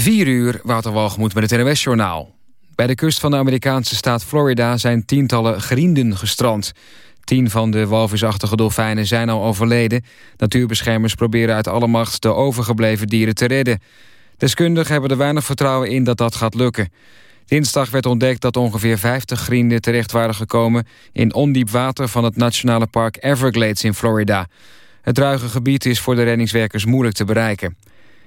4 uur, Walgemoed met het NOS-journaal. Bij de kust van de Amerikaanse staat Florida zijn tientallen grienden gestrand. Tien van de walvisachtige dolfijnen zijn al overleden. Natuurbeschermers proberen uit alle macht de overgebleven dieren te redden. Deskundigen hebben er weinig vertrouwen in dat dat gaat lukken. Dinsdag werd ontdekt dat ongeveer 50 grienden terecht waren gekomen... in ondiep water van het nationale park Everglades in Florida. Het ruige gebied is voor de reddingswerkers moeilijk te bereiken.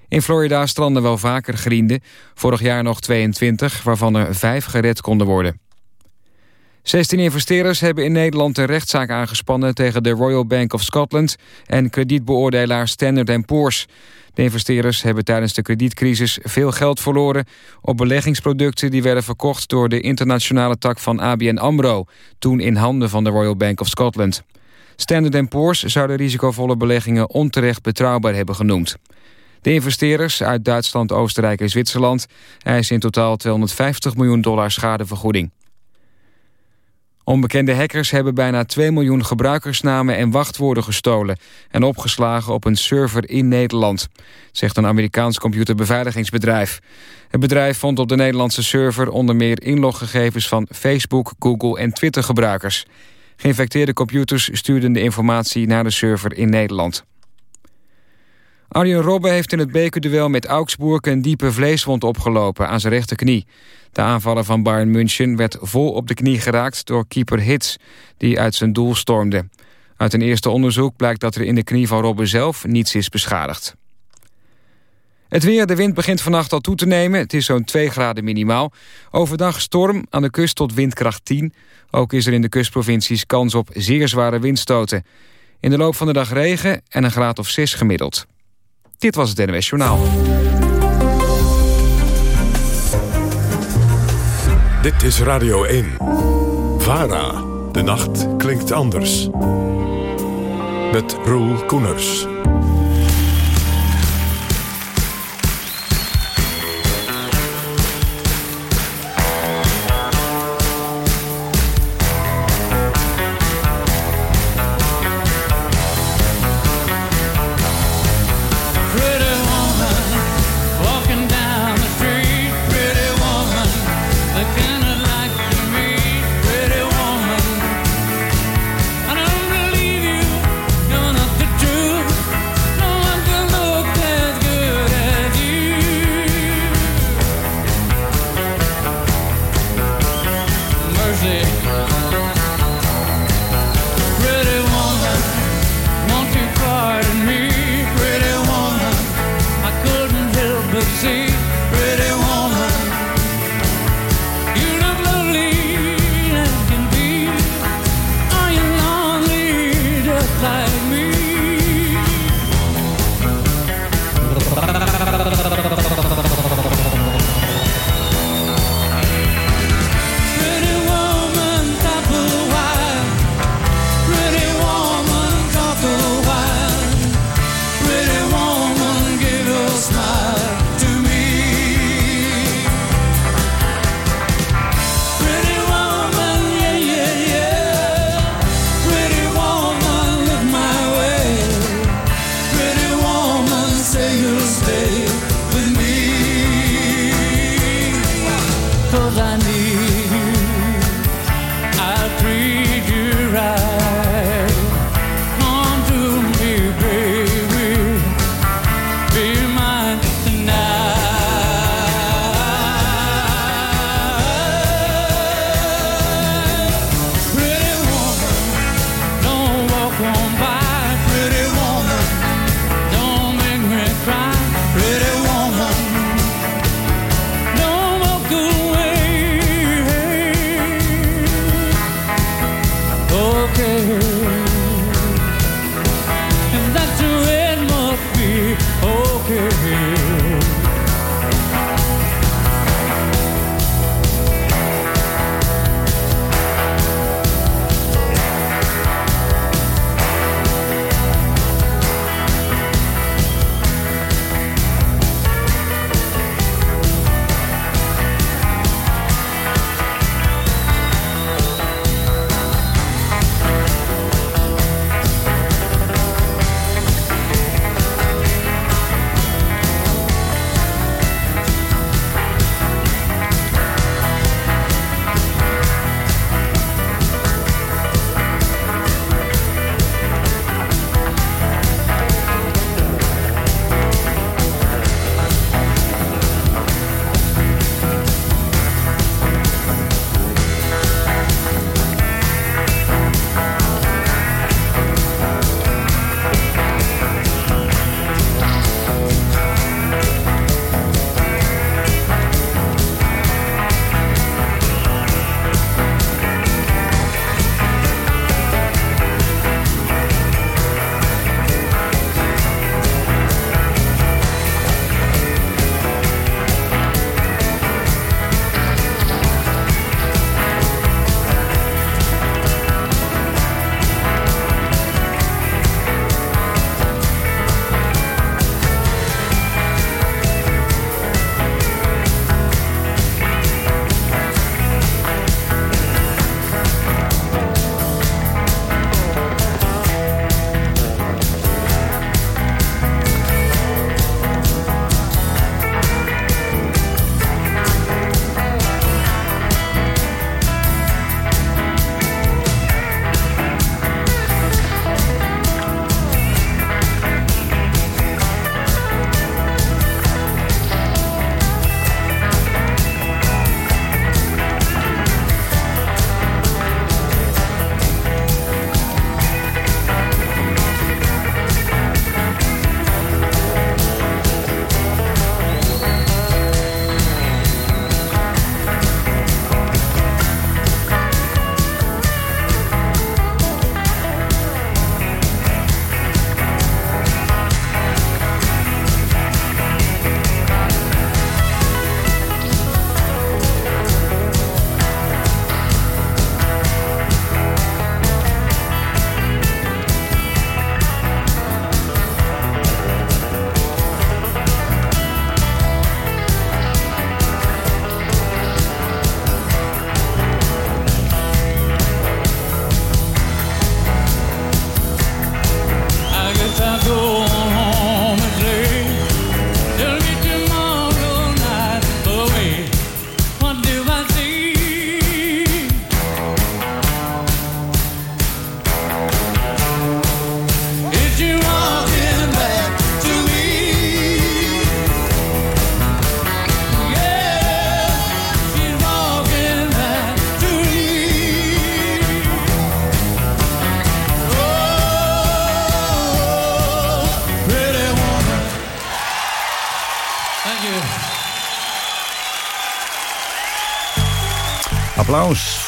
In Florida stranden wel vaker grienden. Vorig jaar nog 22, waarvan er 5 gered konden worden. 16 investeerders hebben in Nederland een rechtszaak aangespannen... tegen de Royal Bank of Scotland en kredietbeoordelaar Standard Poor's. De investeerders hebben tijdens de kredietcrisis veel geld verloren... op beleggingsproducten die werden verkocht door de internationale tak van ABN AMRO... toen in handen van de Royal Bank of Scotland. Standard Poor's zouden risicovolle beleggingen onterecht betrouwbaar hebben genoemd. De investeerders uit Duitsland, Oostenrijk en Zwitserland... eisen in totaal 250 miljoen dollar schadevergoeding. Onbekende hackers hebben bijna 2 miljoen gebruikersnamen en wachtwoorden gestolen... en opgeslagen op een server in Nederland, zegt een Amerikaans computerbeveiligingsbedrijf. Het bedrijf vond op de Nederlandse server onder meer inloggegevens van Facebook, Google en Twitter gebruikers. Geïnfecteerde computers stuurden de informatie naar de server in Nederland. Arjen Robben heeft in het bekerduel met Augsburg een diepe vleeswond opgelopen aan zijn rechterknie. De aanvaller van Bayern München werd vol op de knie geraakt door keeper Hits, die uit zijn doel stormde. Uit een eerste onderzoek blijkt dat er in de knie van Robben zelf niets is beschadigd. Het weer, de wind begint vannacht al toe te nemen. Het is zo'n 2 graden minimaal. Overdag storm, aan de kust tot windkracht 10. Ook is er in de kustprovincies kans op zeer zware windstoten. In de loop van de dag regen en een graad of 6 gemiddeld. Dit was het NWS Journaal. Dit is Radio 1. VARA. De nacht klinkt anders. Met Roel Koeners.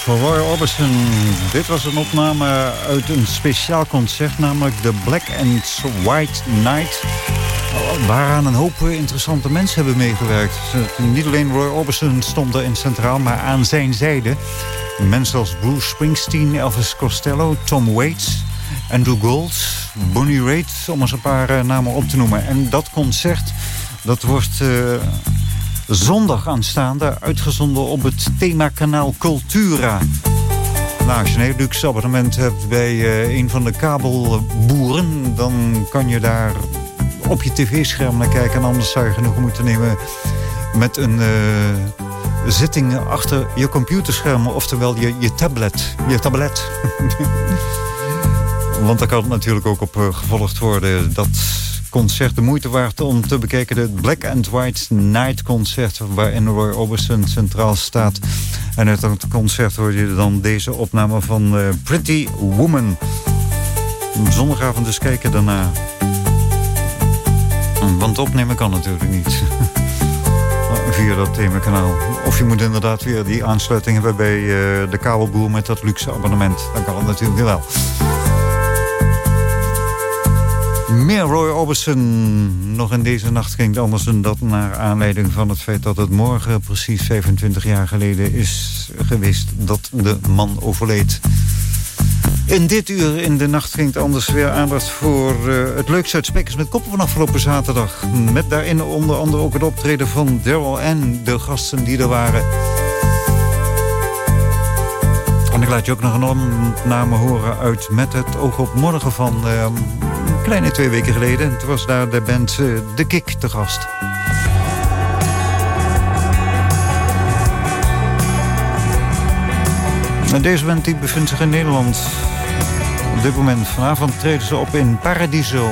Roy Orbison. Dit was een opname uit een speciaal concert, namelijk de Black and White Night. Waaraan een hoop interessante mensen hebben meegewerkt. Niet alleen Roy Orbison stond er in centraal, maar aan zijn zijde. Mensen als Bruce Springsteen, Elvis Costello, Tom Waits, Andrew Gold, Bonnie Raitt, om eens een paar eh, namen op te noemen. En dat concert, dat wordt uh, zondag aanstaande uitgezonden op het themakanaal Cultura. Nou, als je een luxe abonnement hebt bij uh, een van de kabelboeren... dan kan je daar op je tv-scherm naar kijken. En anders zou je genoeg moeten nemen met een uh, zitting achter je computerscherm. Oftewel je, je tablet. Je tablet. Want daar kan natuurlijk ook op uh, gevolgd worden. Dat concert de moeite waard om te bekijken. Het Black and White Night Concert waarin Roy Orbison centraal staat. En uit het concert hoor je dan deze opname van uh, Pretty Woman. Zondagavond dus kijken daarna. Want opnemen kan natuurlijk niet. Via dat themakanaal. Of je moet inderdaad weer die aansluiting hebben bij uh, de kabelboer met dat luxe abonnement. Dan kan het natuurlijk wel. Meer Roy Orbison. Nog in deze nacht het anders dan dat... naar aanleiding van het feit dat het morgen precies 25 jaar geleden is geweest... dat de man overleed. In dit uur in de nacht het anders weer aandacht voor uh, het leukste uit Spekkers met Koppen van afgelopen zaterdag. Met daarin onder andere ook het optreden van Daryl en de gasten die er waren. En ik laat je ook nog een opname horen uit Met het oog op morgen van uh, een kleine twee weken geleden. Het was daar de band uh, De Kik te gast. En deze band die bevindt zich in Nederland. Op dit moment vanavond treden ze op in Paradiso.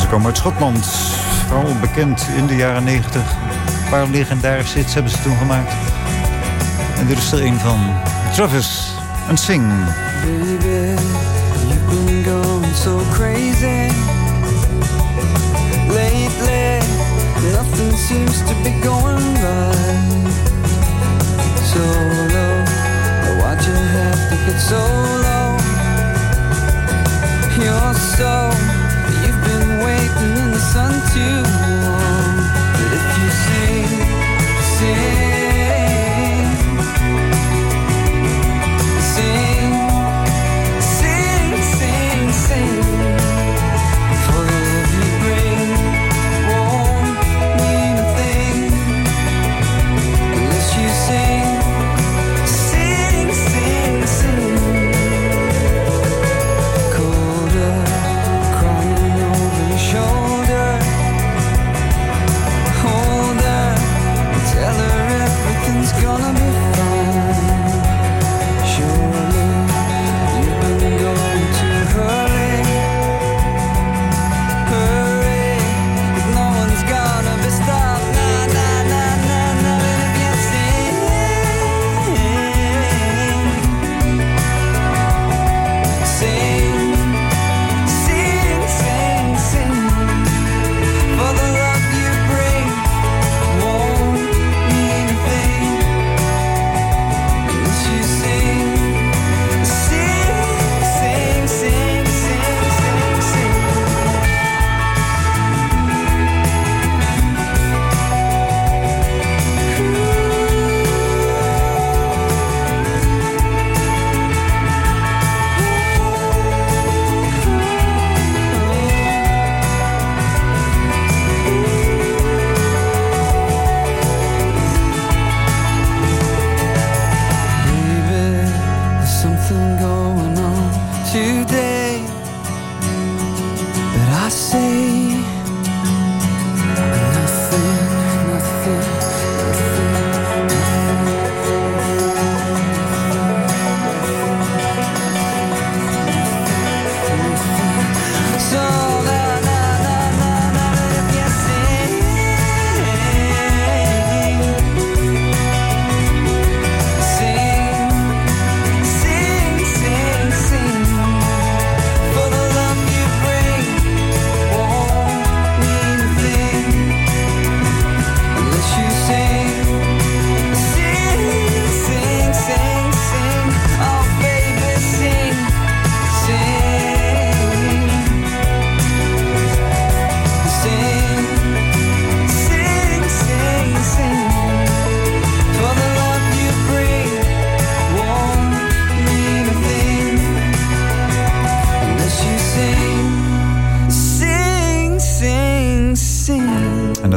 Ze komen uit Schotland. Vooral bekend in de jaren 90. Een paar legendarische hits hebben ze toen gemaakt. En dit is er een van Travis en Sing. Been going so crazy. Lately, nothing seems to be going right. So low, why'd you have to get so low? You're so, you've been waiting in the sun too long.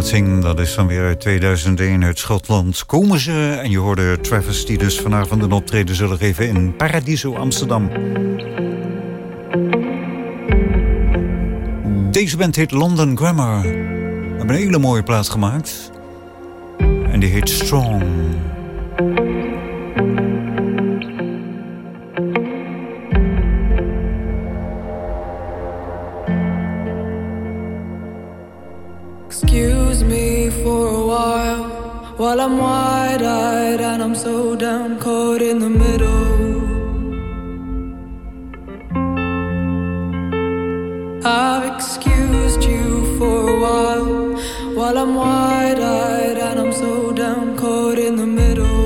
Dat is dan weer uit 2001 uit Schotland. Komen ze en je hoorde Travis die dus vanavond een optreden zullen geven in Paradiso Amsterdam. Deze band heet London Grammar. We hebben een hele mooie plaat gemaakt. En die heet Strong. While I'm wide eyed and I'm so down caught in the middle. I've excused you for a while while I'm wide eyed and I'm so down caught in the middle.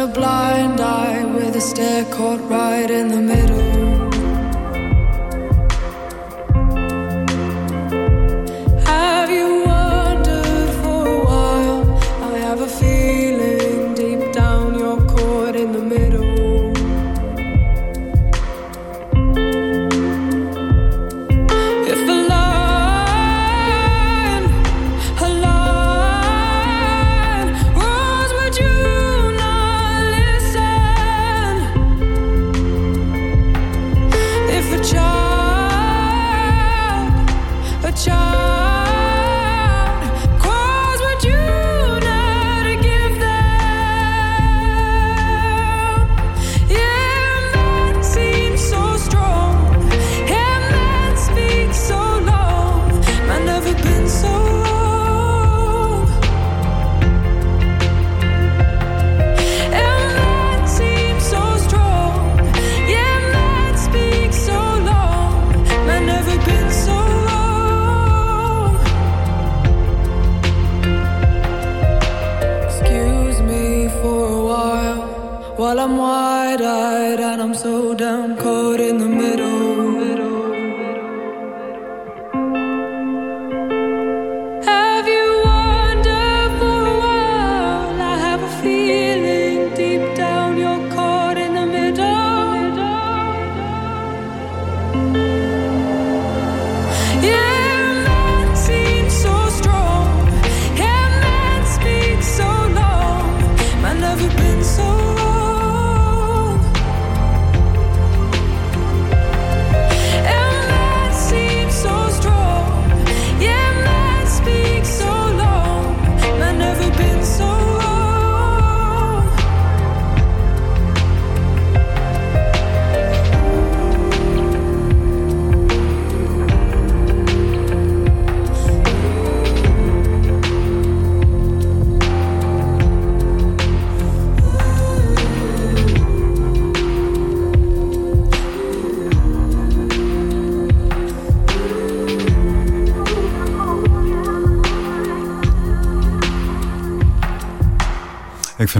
A blind eye with a stare caught right in the middle.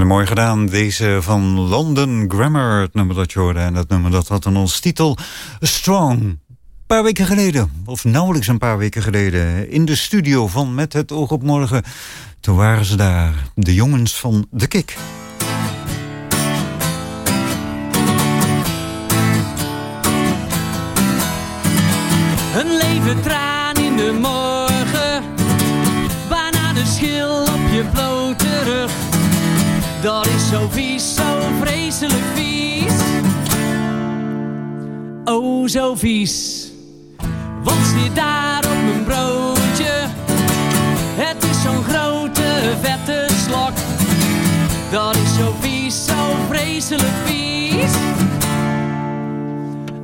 Vind mooi gedaan. Deze van London Grammar, het nummer dat je hoorde. En dat nummer dat had in ons titel Strong. Een paar weken geleden, of nauwelijks een paar weken geleden... in de studio van Met het oog op morgen. Toen waren ze daar, de jongens van De Kik. Vies, zo vreselijk vies. Oh, zo vies. Wat zit daar op mijn broodje? Het is zo'n grote vette slok. Dat is zo vies, zo vreselijk vies.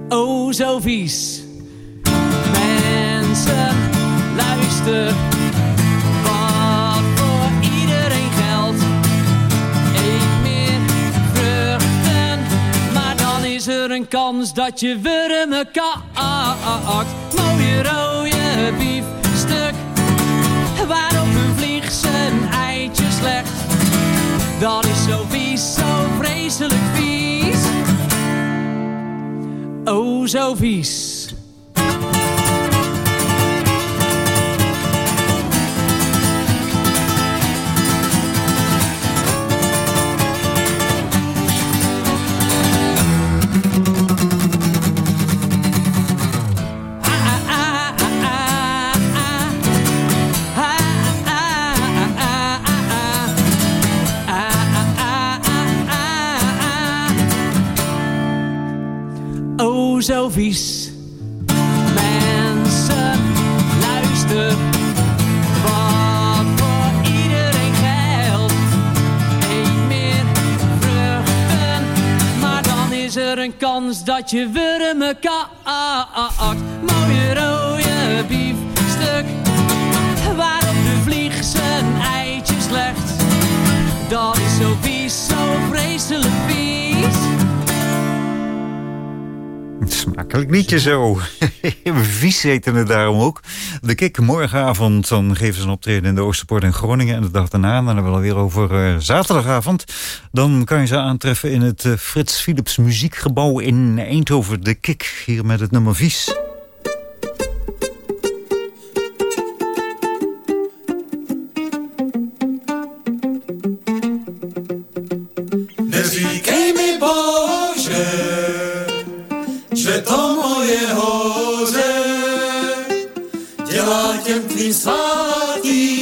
Oh, zo vies. Mensen, luister. Kans dat je wurmen kakt. Mooie rode biefstuk. Waarop een vlieg zijn eitjes legt. Dat is zo vies, zo vreselijk vies. Oh, zo vies. Mensen, luister. Wat voor iedereen geldt. Eet meer vruchten. Maar dan is er een kans dat je wurmen kakt. Mooie rode biefstuk. Waarop de vlieg zijn eitjes legt. Dat is zo vies, zo vreselijk vies. Smakelijk liedje zo. Vies eten het daarom ook. De Kik morgenavond, dan geven ze een optreden in de Oosterpoort in Groningen. En de dag daarna, dan hebben we alweer over eh, zaterdagavond. Dan kan je ze aantreffen in het eh, Frits Philips Muziekgebouw in Eindhoven. De Kik, hier met het nummer Vies. To moje hoře. Dělá těm tvým svatým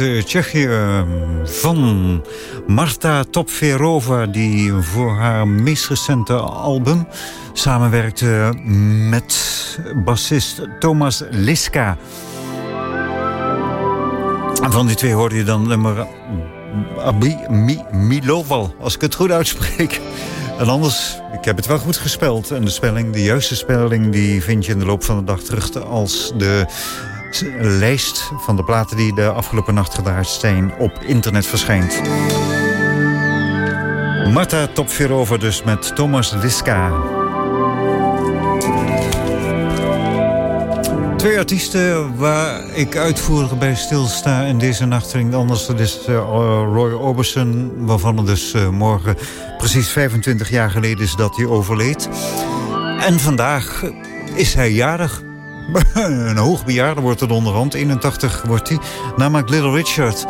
uit eh, Tsjechië eh, van Marta Topverova... die voor haar meest recente album samenwerkte met bassist Thomas Liska. En van die twee hoorde je dan nummer Abi Mi Miloval, als ik het goed uitspreek. En anders, ik heb het wel goed gespeld. En de spelling, de juiste spelling, die vind je in de loop van de dag terug... als de lijst van de platen die de afgelopen nacht gedraaid zijn op internet verschijnt. Marta Topverova dus met Thomas Liska. Twee artiesten waar ik uitvoerig bij stilsta in deze nachtring. Anders dat is eh, Roy Orbison, waarvan het dus eh, morgen precies 25 jaar geleden is dat hij overleed. En vandaag is hij jarig. een hoogbejaarde wordt het onderhand. 81 wordt hij. Namelijk Little Richard.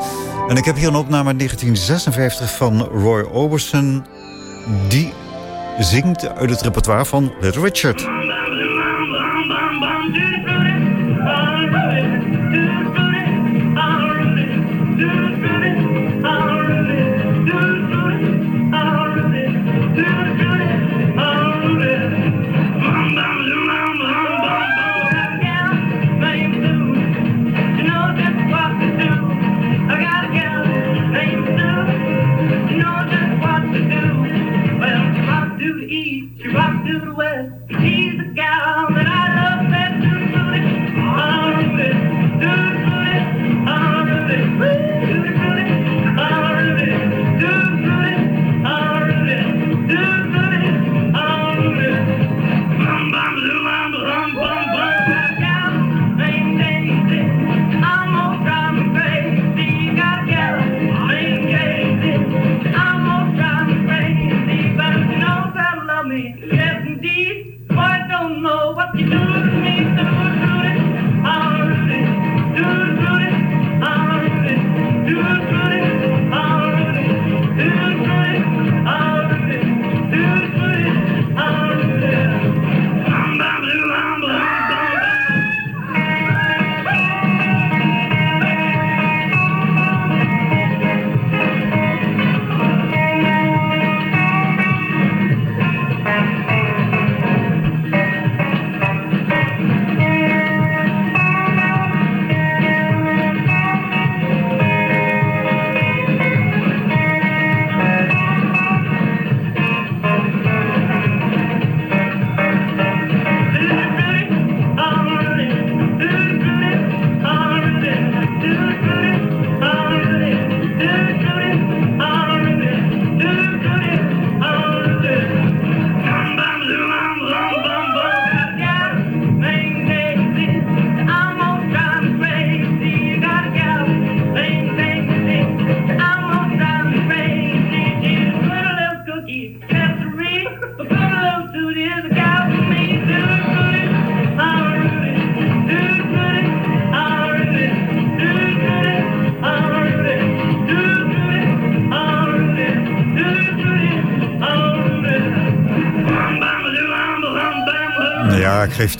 En ik heb hier een opname uit 1956 van Roy Orbison. Die zingt uit het repertoire van Little Richard. Yes, indeed. Boy, don't know what you. Do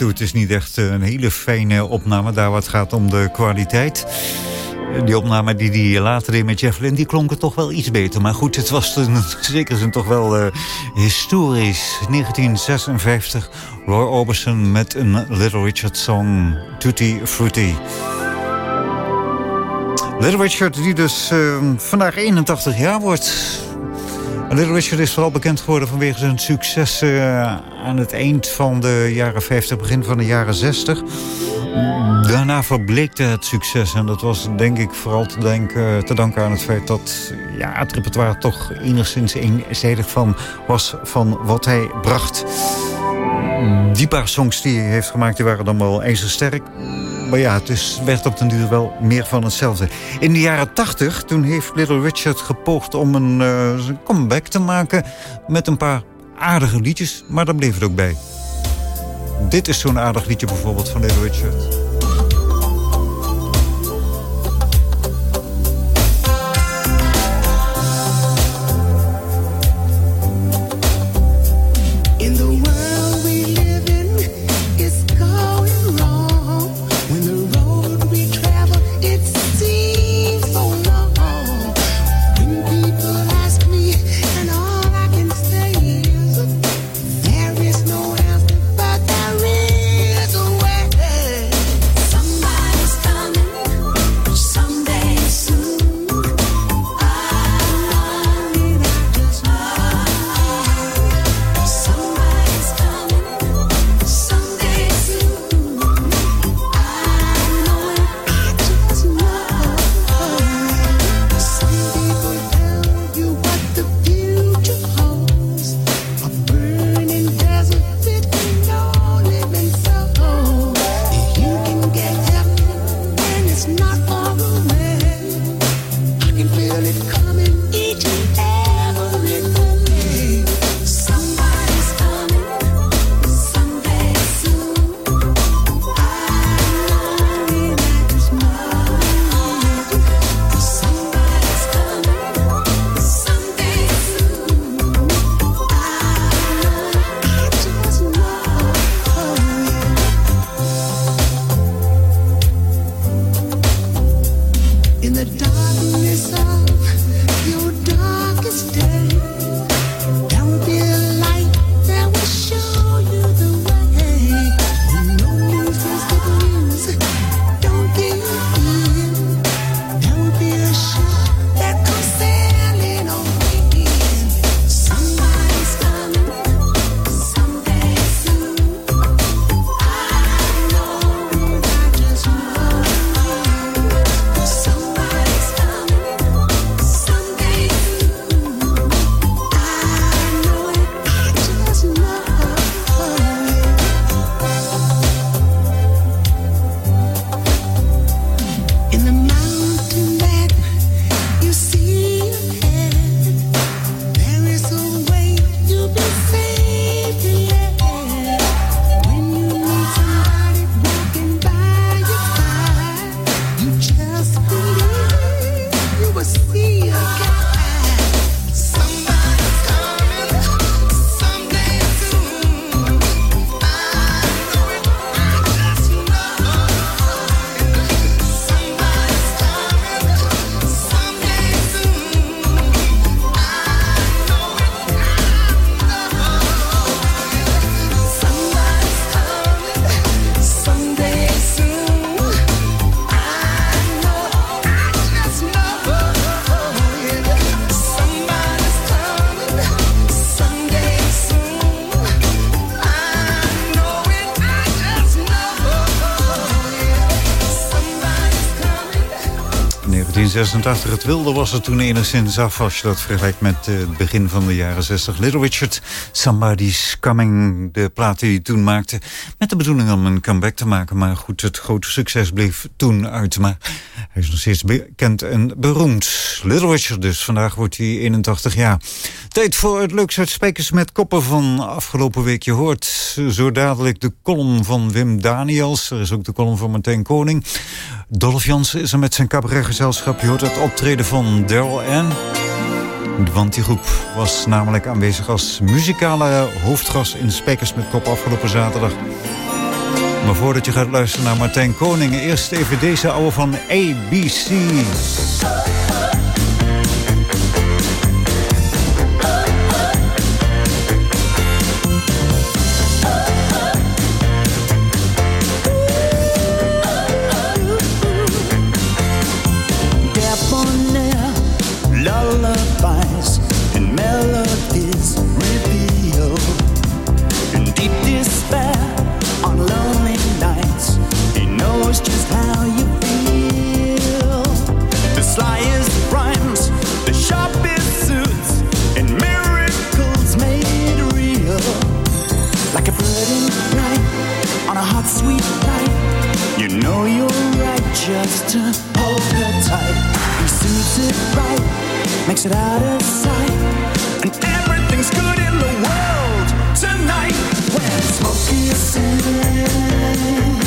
het is niet echt eh, een hele fijne opname. Daar wat gaat om de kwaliteit. Die opname die hij later deed met Jeff Lynne, die klonk het toch wel iets beter. Maar goed, het was in zekere zin toch wel eh, historisch. 1956, Roy Orbison met een Little Richard song, Tutti Frutti. Little Richard, die dus eh, vandaag 81 jaar wordt. Little Richard is vooral bekend geworden vanwege zijn succes eh, aan het eind van de jaren 50, begin van de jaren 60. Daarna verbleekte het succes en dat was denk ik vooral te, denken, te danken aan het feit dat ja, het repertoire toch enigszins eenzijdig van was van wat hij bracht. Die paar songs die hij heeft gemaakt, die waren dan wel ijzersterk. Maar ja, het is, werd op den duur wel meer van hetzelfde. In de jaren tachtig, toen heeft Little Richard gepoogd om een eh, comeback te maken... met een paar aardige liedjes, maar daar bleef het ook bij. Dit is zo'n aardig liedje bijvoorbeeld van Little Richard. 1986. Het wilde was er toen enigszins af als je dat vergelijkt met eh, het begin van de jaren 60. Little Richard, Somebody's Coming, de plaat die hij toen maakte. Met de bedoeling om een comeback te maken. Maar goed, het grote succes bleef toen uit. Maar hij is nog steeds bekend en beroemd. Little Richard dus, vandaag wordt hij 81 jaar. Tijd voor het leukste uit Spijkers met Koppen van afgelopen week. Je hoort zo dadelijk de column van Wim Daniels. Er is ook de column van Martijn Koning. Dolph Jansen is er met zijn cabaretgezelschap. Je hoort het optreden van Daryl Ann. Want die groep was namelijk aanwezig als muzikale hoofdgast in Spijkers met Kop afgelopen zaterdag. Maar voordat je gaat luisteren naar Martijn Koning... eerst even deze oude van ABC. Sweet life. You know you're right just to hold her tight. He suits it right, makes it out of sight. And everything's good in the world tonight. When Smokey sings, I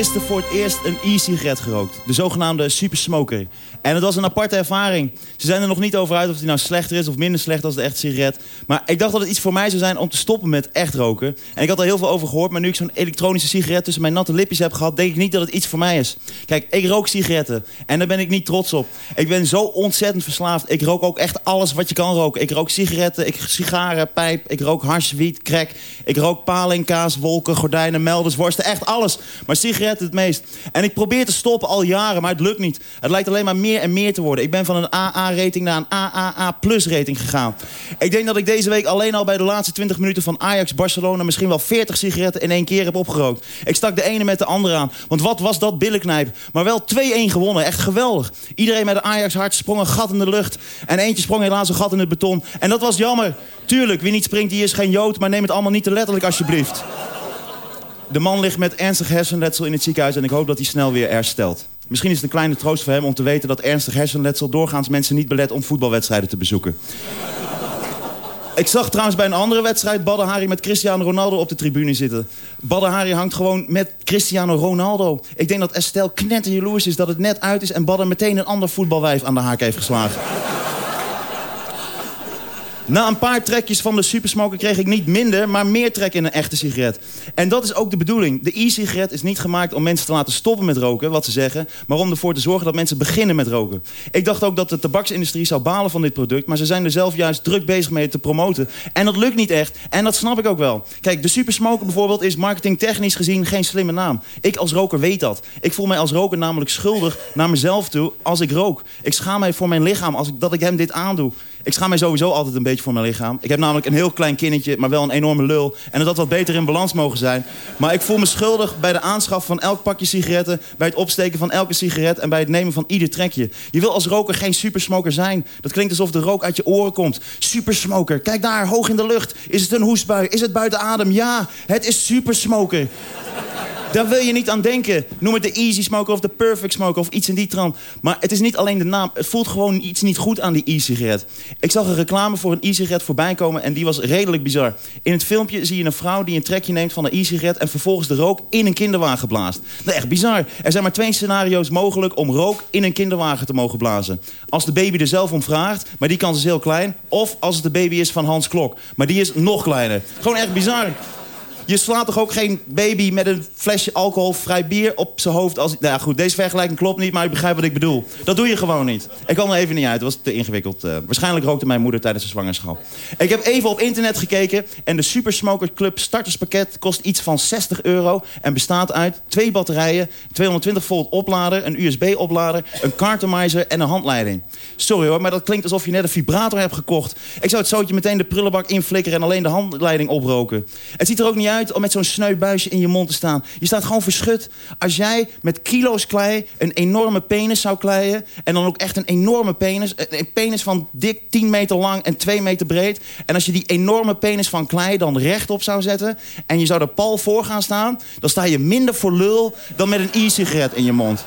gisteren voor het eerst een e-sigaret gerookt. De zogenaamde super smoker. En het was een aparte ervaring. Ze zijn er nog niet over uit of die nou slechter is of minder slecht als de echte sigaret. Maar ik dacht dat het iets voor mij zou zijn om te stoppen met echt roken. En ik had er heel veel over gehoord, maar nu ik zo'n elektronische sigaret tussen mijn natte lipjes heb gehad, denk ik niet dat het iets voor mij is. Kijk, ik rook sigaretten en daar ben ik niet trots op. Ik ben zo ontzettend verslaafd. Ik rook ook echt alles wat je kan roken. Ik rook sigaretten, ik sigaren, pijp, ik rook hash, wiet, crack. Ik rook paling, kaas, wolken, gordijnen, melders, worsten, echt alles. Maar sigaretten het meest. En ik probeer te stoppen al jaren, maar het lukt niet. Het lijkt alleen maar meer en meer te worden. Ik ben van een AA-rating naar een AAA-plus-rating gegaan. Ik denk dat ik deze week alleen al bij de laatste 20 minuten van Ajax-Barcelona... misschien wel 40 sigaretten in één keer heb opgerookt. Ik stak de ene met de andere aan. Want wat was dat billenknijp? Maar wel 2-1 gewonnen. Echt geweldig. Iedereen met de Ajax-hart sprong een gat in de lucht. En eentje sprong helaas een gat in het beton. En dat was jammer. Tuurlijk, wie niet springt, die is geen Jood. Maar neem het allemaal niet te letterlijk, alsjeblieft. De man ligt met ernstig hersenletsel in het ziekenhuis... en ik hoop dat hij snel weer herstelt. Misschien is het een kleine troost voor hem om te weten... dat ernstig hersenletsel doorgaans mensen niet belet om voetbalwedstrijden te bezoeken. Ik zag trouwens bij een andere wedstrijd Badr Hari met Cristiano Ronaldo op de tribune zitten. Badr Hari hangt gewoon met Cristiano Ronaldo. Ik denk dat Estelle knetterjaloers is dat het net uit is... en Badr meteen een ander voetbalwijf aan de haak heeft geslagen. Na een paar trekjes van de supersmoker kreeg ik niet minder, maar meer trek in een echte sigaret. En dat is ook de bedoeling. De e-sigaret is niet gemaakt om mensen te laten stoppen met roken, wat ze zeggen... maar om ervoor te zorgen dat mensen beginnen met roken. Ik dacht ook dat de tabaksindustrie zou balen van dit product... maar ze zijn er zelf juist druk bezig mee te promoten. En dat lukt niet echt, en dat snap ik ook wel. Kijk, de supersmoker bijvoorbeeld is marketingtechnisch gezien geen slimme naam. Ik als roker weet dat. Ik voel mij als roker namelijk schuldig naar mezelf toe als ik rook. Ik schaam mij voor mijn lichaam als ik, dat ik hem dit aandoe. Ik schaam mij sowieso altijd een beetje voor mijn lichaam. Ik heb namelijk een heel klein kinnetje, maar wel een enorme lul. En dat had wat beter in balans mogen zijn. Maar ik voel me schuldig bij de aanschaf van elk pakje sigaretten... bij het opsteken van elke sigaret en bij het nemen van ieder trekje. Je wil als roker geen supersmoker zijn. Dat klinkt alsof de rook uit je oren komt. Supersmoker, kijk daar, hoog in de lucht. Is het een hoestbui? Is het buiten adem? Ja, het is supersmoker. Daar wil je niet aan denken. Noem het de easy smoker of de perfect smoker of iets in die trant. Maar het is niet alleen de naam. Het voelt gewoon iets niet goed aan die e-sigaret. Ik zag een reclame voor een e-sigaret voorbij komen en die was redelijk bizar. In het filmpje zie je een vrouw die een trekje neemt van een e-sigaret... en vervolgens de rook in een kinderwagen blaast. Is echt bizar. Er zijn maar twee scenario's mogelijk om rook in een kinderwagen te mogen blazen. Als de baby er zelf om vraagt, maar die kans is heel klein. Of als het de baby is van Hans Klok. Maar die is nog kleiner. Gewoon echt bizar. Je slaat toch ook geen baby met een flesje alcoholvrij bier op zijn hoofd? Als... Nou ja, goed, deze vergelijking klopt niet, maar ik begrijp wat ik bedoel. Dat doe je gewoon niet. Ik kwam er even niet uit, het was te ingewikkeld. Uh, waarschijnlijk rookte mijn moeder tijdens de zwangerschap. Ik heb even op internet gekeken en de Super Smoker Club starterspakket kost iets van 60 euro... en bestaat uit twee batterijen, 220 volt oplader, een USB-oplader... een cartomizer en een handleiding. Sorry hoor, maar dat klinkt alsof je net een vibrator hebt gekocht. Ik zou het zootje meteen de prullenbak inflikkeren en alleen de handleiding oproken. Het ziet er ook niet uit om met zo'n sneu buisje in je mond te staan. Je staat gewoon verschut. Als jij met kilo's klei een enorme penis zou kleien... en dan ook echt een enorme penis... een penis van dik 10 meter lang en 2 meter breed... en als je die enorme penis van klei dan rechtop zou zetten... en je zou er pal voor gaan staan... dan sta je minder voor lul dan met een e-sigaret in je mond.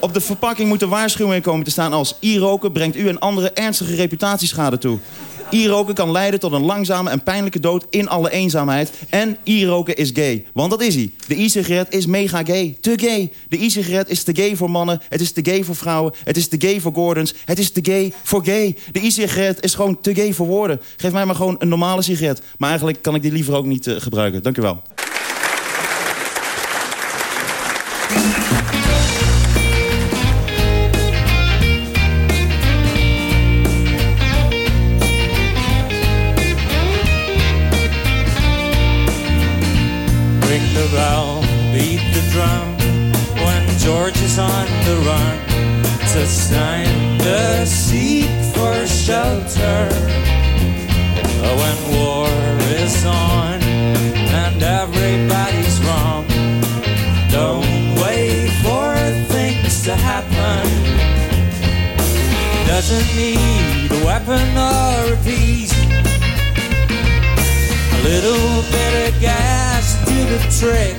Op de verpakking moet waarschuwingen komen te staan als... e-roken brengt u een andere ernstige reputatieschade toe. E-roken kan leiden tot een langzame en pijnlijke dood in alle eenzaamheid. En e-roken is gay. Want dat is hij. De e-sigaret is mega gay. Te gay. De e-sigaret is te gay voor mannen. Het is te gay voor vrouwen. Het is te gay voor Gordons. Het is te gay voor gay. De e-sigaret is gewoon te gay voor woorden. Geef mij maar gewoon een normale sigaret. Maar eigenlijk kan ik die liever ook niet uh, gebruiken. Dank u wel. Weapon or a. A little bit of gas do the trick.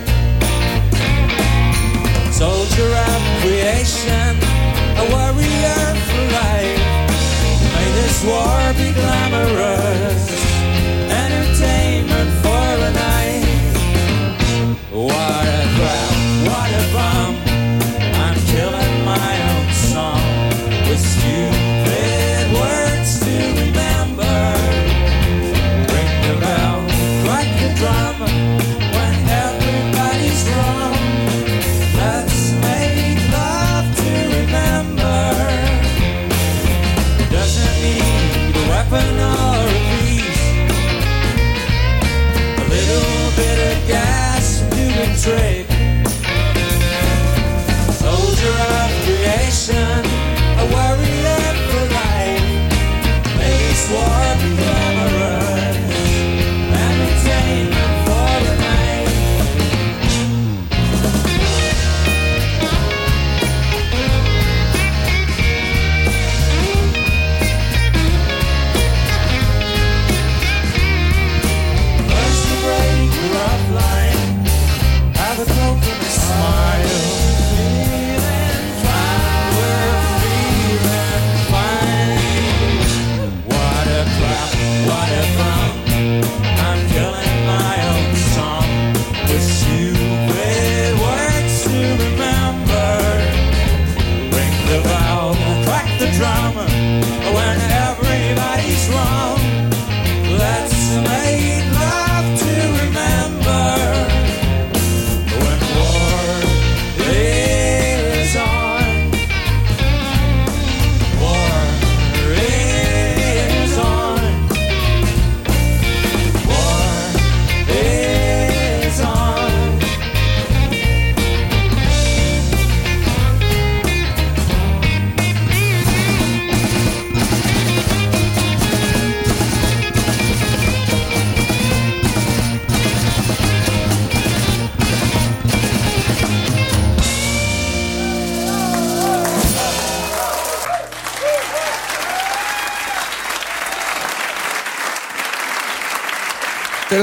Soldier of creation, a warrior for life. May this war be glamorous,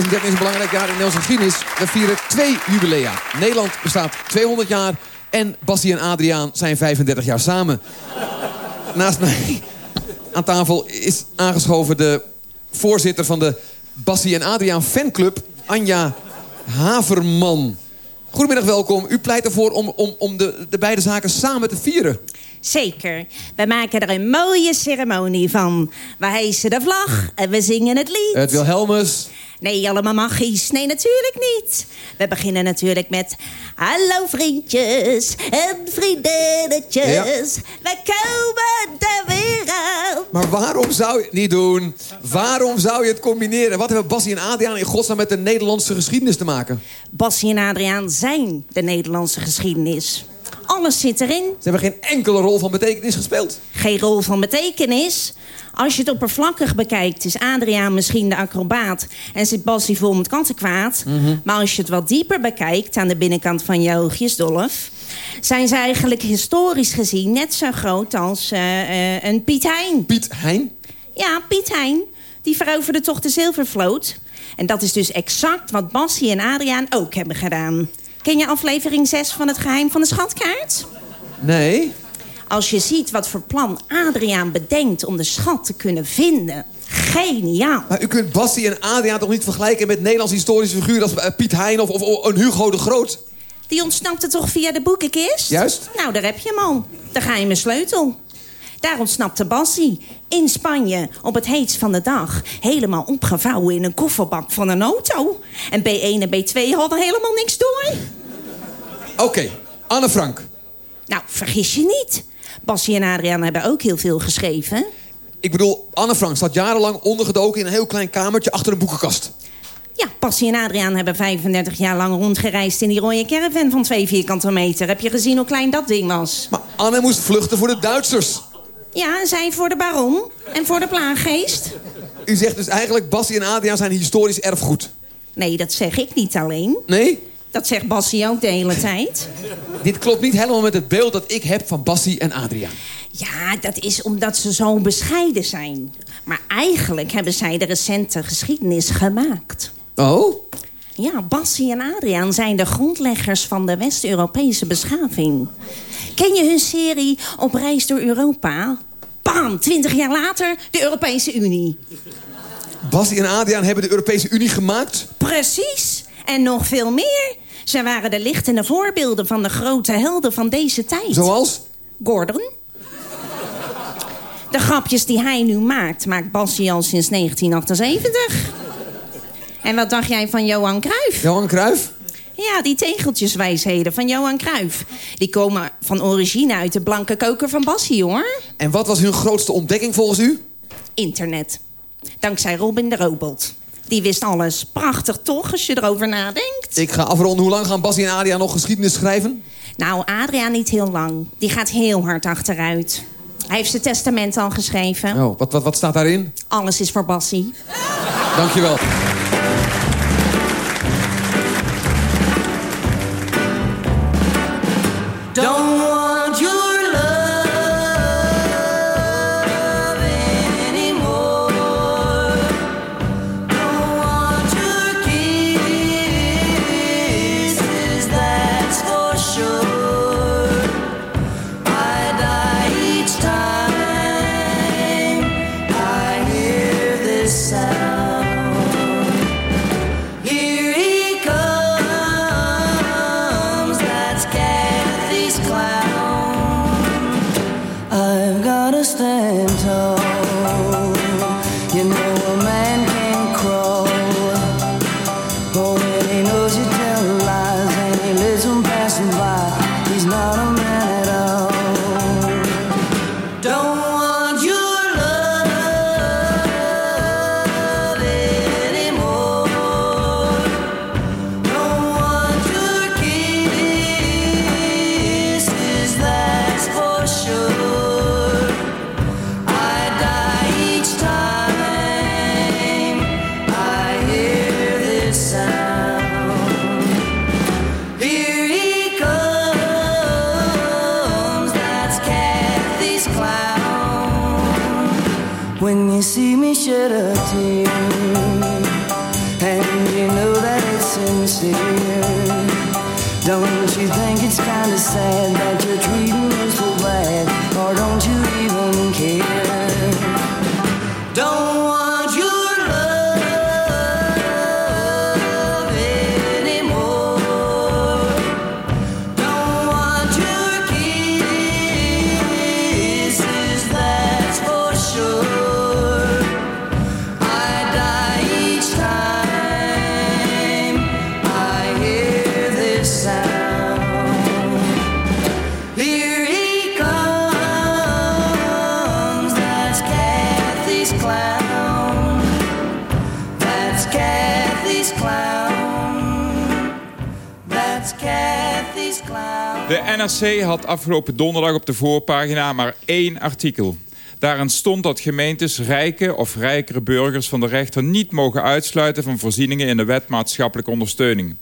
...2013 is een belangrijk jaar in Nederlandse geschiedenis. We vieren twee jubilea. Nederland bestaat 200 jaar... en Bassie en Adriaan zijn 35 jaar samen. Naast mij aan tafel is aangeschoven de voorzitter van de Bassie en Adriaan fanclub... Anja Haverman. Goedemiddag, welkom. U pleit ervoor om, om, om de, de beide zaken samen te vieren. Zeker. We maken er een mooie ceremonie van. We hijsen de vlag en we zingen het lied. Het Wilhelmus. Nee, allemaal magisch. Nee, natuurlijk niet. We beginnen natuurlijk met... Hallo vriendjes en vriendinnetjes. Ja. We komen de wereld. Maar waarom zou je het niet doen? Waarom zou je het combineren? Wat hebben Bassie en Adriaan in godsnaam met de Nederlandse geschiedenis te maken? Bassie en Adriaan zijn de Nederlandse geschiedenis. Alles zit erin. Ze hebben geen enkele rol van betekenis gespeeld. Geen rol van betekenis. Als je het oppervlakkig bekijkt, is Adriaan misschien de acrobaat... en zit Bassie vol met kattenkwaad. Mhm. Maar als je het wat dieper bekijkt, aan de binnenkant van je oogjes, Dolf... zijn ze eigenlijk historisch gezien net zo groot als eh, eh, een Piet Hein. Piet Hein? Ja, Piet Hein. Die veroverde toch de zilvervloot. En dat is dus exact wat Bassie en Adriaan ook hebben gedaan. Ken je aflevering 6 van Het Geheim van de Schatkaart? Nee. Als je ziet wat voor plan Adriaan bedenkt om de schat te kunnen vinden. Geniaal. Maar u kunt Bassie en Adriaan toch niet vergelijken met Nederlandse historische figuren als eh, Piet Hein of een Hugo de Groot? Die ontsnapte toch via de boekenkist? Juist. Nou, daar heb je hem al. De geheime sleutel. Daar ontsnapte Bassie. In Spanje, op het heetst van de dag. Helemaal opgevouwen in een kofferbak van een auto. En B1 en B2 hadden helemaal niks door. Oké, Anne Frank. Nou, vergis je niet. Bassie en Adriaan hebben ook heel veel geschreven. Ik bedoel, Anne Frank zat jarenlang ondergedoken in een heel klein kamertje achter een boekenkast. Ja, Bassie en Adriaan hebben 35 jaar lang rondgereisd... in die rode caravan van twee vierkante meter. Heb je gezien hoe klein dat ding was? Maar Anne moest vluchten voor de Duitsers. Ja, en zij voor de baron en voor de plaaggeest. U zegt dus eigenlijk Bassie en Adriaan zijn historisch erfgoed. Nee, dat zeg ik niet alleen. Nee? Dat zegt Bassie ook de hele tijd. Dit klopt niet helemaal met het beeld dat ik heb van Bassie en Adriaan. Ja, dat is omdat ze zo bescheiden zijn. Maar eigenlijk hebben zij de recente geschiedenis gemaakt. Oh? Ja, Bassie en Adriaan zijn de grondleggers van de West-Europese beschaving. Ken je hun serie Op reis door Europa? Bam, twintig jaar later de Europese Unie. Bassie en Adriaan hebben de Europese Unie gemaakt? Precies. En nog veel meer. Zij waren de lichtende voorbeelden van de grote helden van deze tijd. Zoals? Gordon. De grapjes die hij nu maakt, maakt Bassie al sinds 1978. En wat dacht jij van Johan Cruijff? Johan Cruijff? Ja, die tegeltjeswijsheden van Johan Cruijff. Die komen van origine uit de blanke koker van Bassie, hoor. En wat was hun grootste ontdekking volgens u? Internet. Dankzij Robin de Robot. Die wist alles. Prachtig toch, als je erover nadenkt? Ik ga afronden. Hoe lang gaan Bassie en Adriaan nog geschiedenis schrijven? Nou, Adriaan niet heel lang. Die gaat heel hard achteruit. Hij heeft zijn testament al geschreven. Oh, wat, wat, wat staat daarin? Alles is voor Bassie. Dankjewel. Don't a tear, and you know that it's sincere. Don't you think it's kinda sad that you're treating NRC had afgelopen donderdag op de voorpagina maar één artikel. Daarin stond dat gemeentes rijke of rijkere burgers van de rechter niet mogen uitsluiten van voorzieningen in de wet maatschappelijke ondersteuning.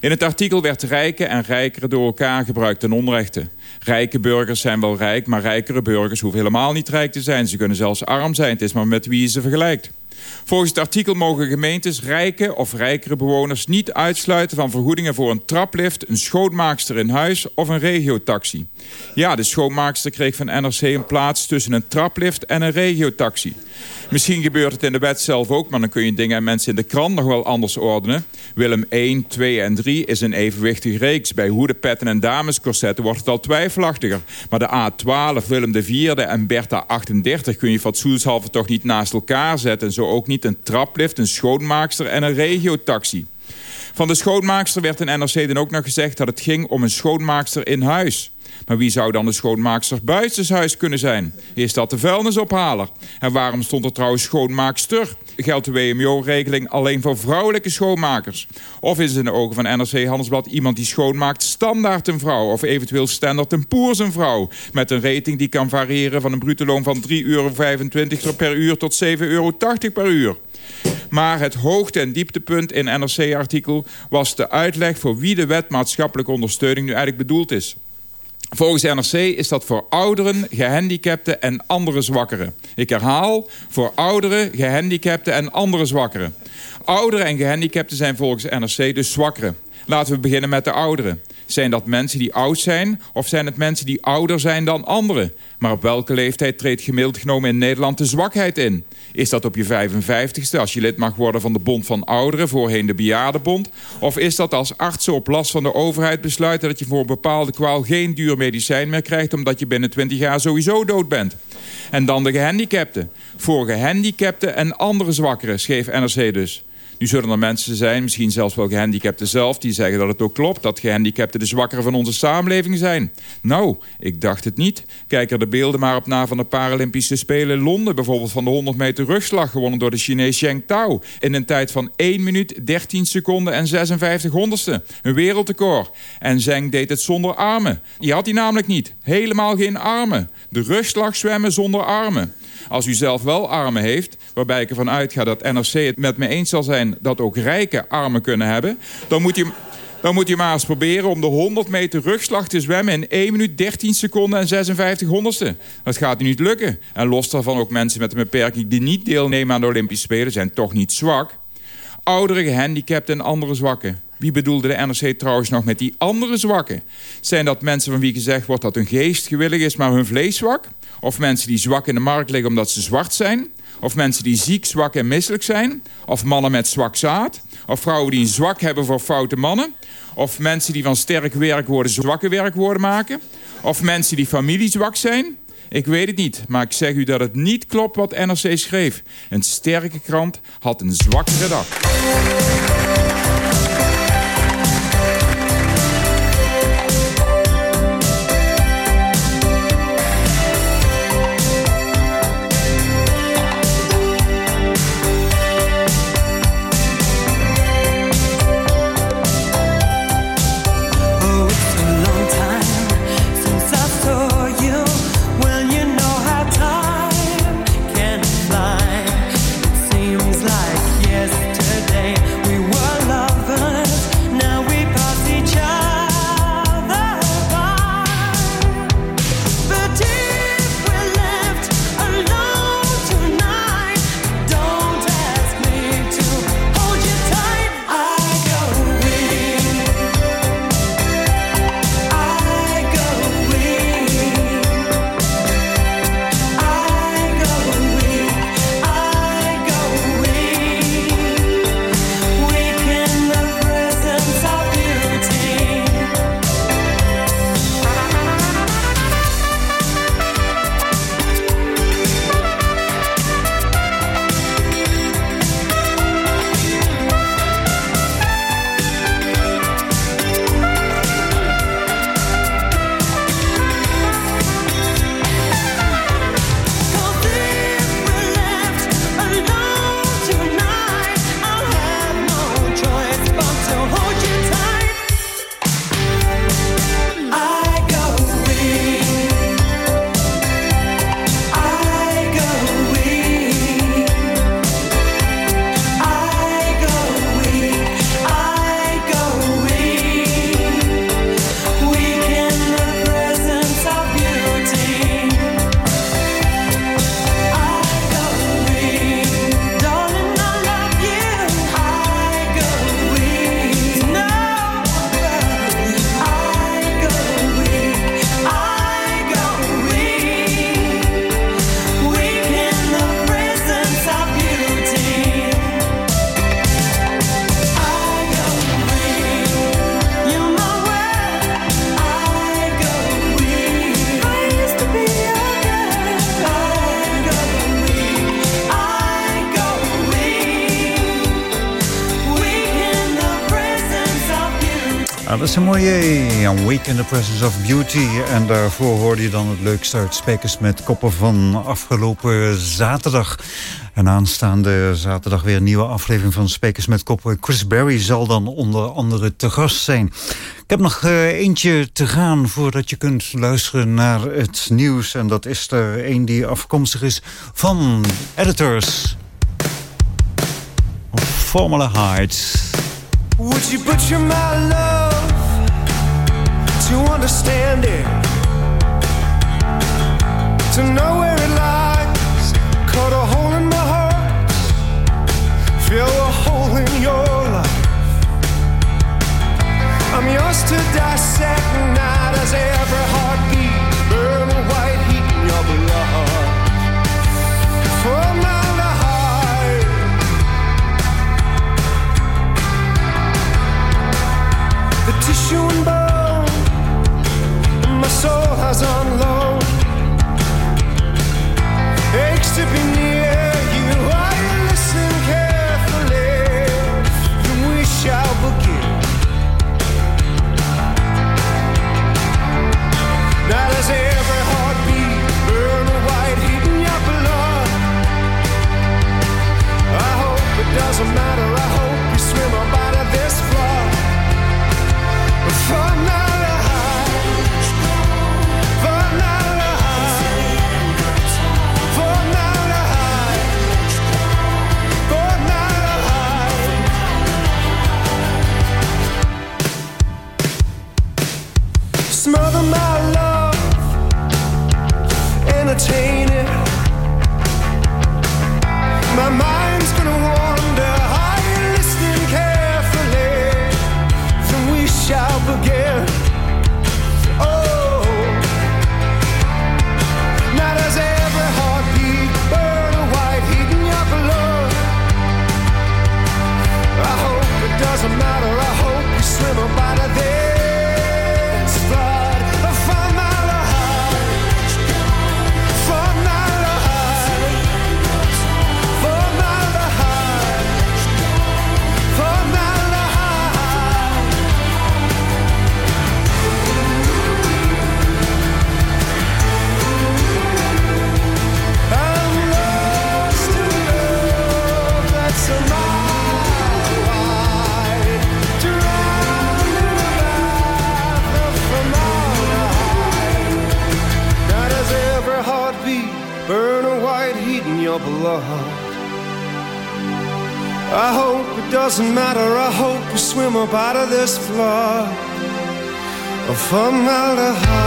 In het artikel werd rijke en rijkere door elkaar gebruikt ten onrechte. Rijke burgers zijn wel rijk, maar rijkere burgers hoeven helemaal niet rijk te zijn. Ze kunnen zelfs arm zijn, het is maar met wie je ze vergelijkt. Volgens het artikel mogen gemeentes rijke of rijkere bewoners niet uitsluiten van vergoedingen voor een traplift, een schoonmaakster in huis of een regiotaxi. Ja, de schoonmaakster kreeg van NRC een plaats tussen een traplift en een regiotaxi. Misschien gebeurt het in de wet zelf ook, maar dan kun je dingen en mensen in de krant nog wel anders ordenen. Willem 1, 2 en 3 is een evenwichtige reeks. Bij hoedenpetten en damescorsetten wordt het al twijfelachtiger. Maar de A12, Willem vierde en Bertha 38 kun je fatsoenshalve toch niet naast elkaar zetten. En zo ook niet een traplift, een schoonmaakster en een regiotaxi. Van de schoonmaakster werd in NRC dan ook nog gezegd dat het ging om een schoonmaakster in huis. Maar wie zou dan de schoonmaakster buitenshuis kunnen zijn? Is dat de vuilnisophaler? En waarom stond er trouwens schoonmaakster? Geldt de WMO-regeling alleen voor vrouwelijke schoonmakers? Of is het in de ogen van NRC Handelsblad iemand die schoonmaakt standaard een vrouw? Of eventueel standaard een poers een vrouw? Met een rating die kan variëren van een bruto loon van 3,25 euro per uur tot 7,80 euro per uur. Maar het hoogte- en dieptepunt in NRC-artikel was de uitleg voor wie de wet maatschappelijke ondersteuning nu eigenlijk bedoeld is. Volgens NRC is dat voor ouderen, gehandicapten en andere zwakkeren. Ik herhaal, voor ouderen, gehandicapten en andere zwakkeren. Ouderen en gehandicapten zijn volgens NRC dus zwakkeren. Laten we beginnen met de ouderen. Zijn dat mensen die oud zijn of zijn het mensen die ouder zijn dan anderen? Maar op welke leeftijd treedt gemiddeld genomen in Nederland de zwakheid in? Is dat op je 55ste als je lid mag worden van de Bond van Ouderen, voorheen de Bejaardenbond? Of is dat als artsen op last van de overheid besluiten dat je voor een bepaalde kwaal geen duur medicijn meer krijgt omdat je binnen 20 jaar sowieso dood bent? En dan de gehandicapten. Voor gehandicapten en andere zwakkeren, schreef NRC dus. Nu zullen er mensen zijn, misschien zelfs wel gehandicapten zelf... die zeggen dat het ook klopt, dat gehandicapten de zwakkeren van onze samenleving zijn. Nou, ik dacht het niet. Kijk er de beelden maar op na van de Paralympische Spelen in Londen... bijvoorbeeld van de 100 meter rugslag gewonnen door de Chinees Zheng Tao... in een tijd van 1 minuut, 13 seconden en 56 honderdste. Een wereldrecord. En Zheng deed het zonder armen. Die had hij namelijk niet. Helemaal geen armen. De rugslag zwemmen zonder armen. Als u zelf wel armen heeft, waarbij ik ervan uitga dat NRC het met me eens zal zijn... dat ook rijke armen kunnen hebben... dan moet u, dan moet u maar eens proberen om de 100 meter rugslag te zwemmen... in 1 minuut 13 seconden en 56 honderdste. Dat gaat u niet lukken. En los daarvan ook mensen met een beperking... die niet deelnemen aan de Olympische Spelen zijn toch niet zwak. Ouderen, gehandicapten en andere zwakken. Wie bedoelde de NRC trouwens nog met die andere zwakken? Zijn dat mensen van wie gezegd wordt dat hun geest gewillig is... maar hun vlees zwak? Of mensen die zwak in de markt liggen omdat ze zwart zijn? Of mensen die ziek, zwak en misselijk zijn? Of mannen met zwak zaad? Of vrouwen die een zwak hebben voor foute mannen? Of mensen die van sterk werkwoorden zwakke werkwoorden maken? Of mensen die familiezwak zijn? Ik weet het niet, maar ik zeg u dat het niet klopt wat NRC schreef. Een sterke krant had een zwakkere dag. Een mooie A Week in the Presence of Beauty. En daarvoor hoorde je dan het leukste uit Spekers met Koppen van afgelopen zaterdag. En aanstaande zaterdag weer een nieuwe aflevering van Spekers met Koppen. Chris Berry zal dan onder andere te gast zijn. Ik heb nog eh, eentje te gaan voordat je kunt luisteren naar het nieuws. En dat is er een die afkomstig is van editors. Formula Heights. Would you butcher my love to understand it? To know where it lies, cut a hole in my heart, fill a hole in your life. I'm yours to dissect, not as every heartbeat burn a white heat in your blood. For my life. the tissue and bone, cars on low. Aches to be from out of heart